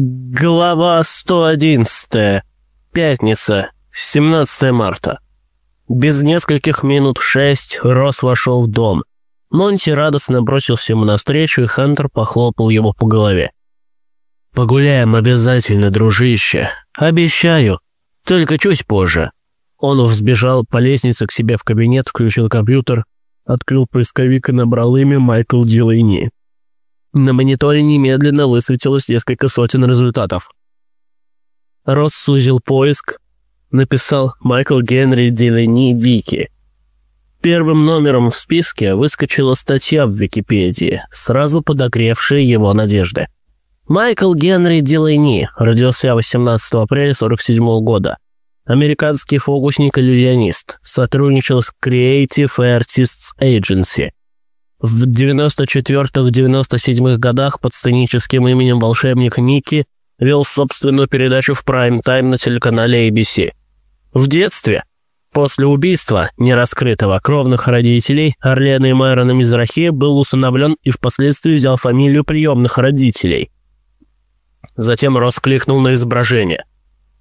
Глава 111. Пятница, 17 марта. Без нескольких минут шесть Рос вошел в дом. Монти радостно бросился ему навстречу, и Хантер похлопал его по голове. «Погуляем обязательно, дружище. Обещаю. Только чуть позже». Он взбежал по лестнице к себе в кабинет, включил компьютер, открыл поисковик и набрал имя Майкл Дилейни. На мониторе немедленно высветилось несколько сотен результатов. Росс сузил поиск, написал Майкл Генри Дилени Вики. Первым номером в списке выскочила статья в Википедии, сразу подогревшая его надежды. Майкл Генри Дилени родился 18 апреля 1947 года. Американский фокусник-иллюзионист, сотрудничал с Creative Artists Agency – в 94-97 годах под сценическим именем волшебник Ники вел собственную передачу в прайм-тайм на телеканале ABC. В детстве, после убийства нераскрытого кровных родителей Орлены и Майрона Мизрахи был усыновлен и впоследствии взял фамилию приемных родителей. Затем Рос кликнул на изображение.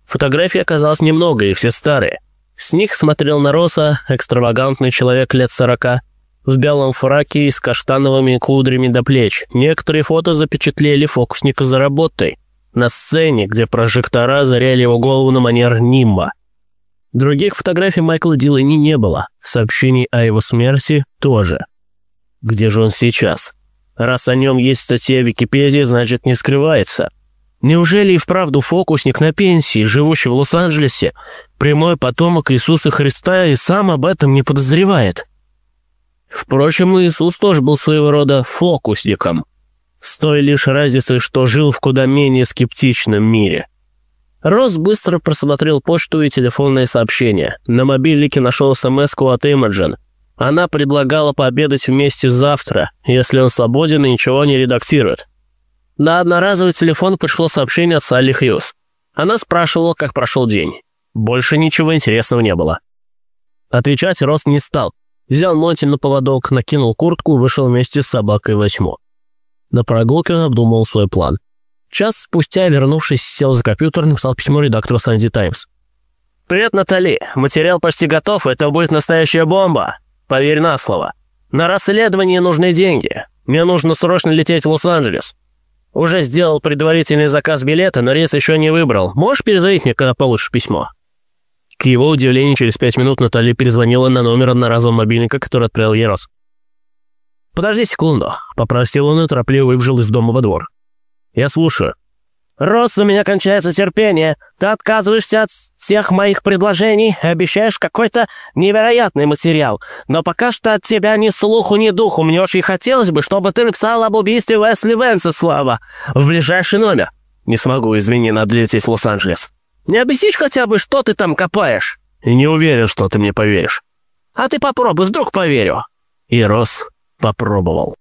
Фотографий оказалось немного, и все старые. С них смотрел на Роса экстравагантный человек лет сорока – в белом фраке и с каштановыми кудрями до плеч. Некоторые фото запечатлели фокусника за работой. На сцене, где прожектора заряли его голову на манер нимба. Других фотографий Майкла Дилани не было. Сообщений о его смерти тоже. Где же он сейчас? Раз о нем есть статья в Википедии, значит не скрывается. Неужели и вправду фокусник на пенсии, живущий в Лос-Анджелесе, прямой потомок Иисуса Христа и сам об этом не подозревает? Впрочем, Иисус тоже был своего рода фокусником, с той лишь разницей, что жил в куда менее скептичном мире. Рос быстро просмотрел почту и телефонные сообщения. На мобильнике нашел смс от Имаджин. Она предлагала пообедать вместе завтра, если он свободен и ничего не редактирует. На одноразовый телефон пришло сообщение от Салли Хьюз. Она спрашивала, как прошел день. Больше ничего интересного не было. Отвечать Рос не стал. Взял Монти на поводок, накинул куртку, вышел вместе с собакой восьму. На прогулке он обдумал свой план. Час спустя, вернувшись, сел за компьютер и написал письмо редактору «Санди Таймс». «Привет, Натали. Материал почти готов, это будет настоящая бомба. Поверь на слово. На расследование нужны деньги. Мне нужно срочно лететь в Лос-Анджелес. Уже сделал предварительный заказ билета, но рейс еще не выбрал. Можешь перезвонить мне, когда получишь письмо?» К его удивлению, через пять минут Наталья перезвонила на номер одноразового мобильника, который отправил Ерос. «Подожди секунду», — попросил он и торопливо выбежал из дома во двор. «Я слушаю». «Рос, у меня кончается терпение. Ты отказываешься от всех моих предложений и обещаешь какой-то невероятный материал. Но пока что от тебя ни слуху, ни духу. Мне очень хотелось бы, чтобы ты написал об убийстве Уэсли Венсеслава в ближайший номер». «Не смогу, извини, надо лететь в Лос-Анджелес». Не объяснишь хотя бы, что ты там копаешь?» «Не уверен, что ты мне поверишь». «А ты попробуй, вдруг поверю». И Рос попробовал.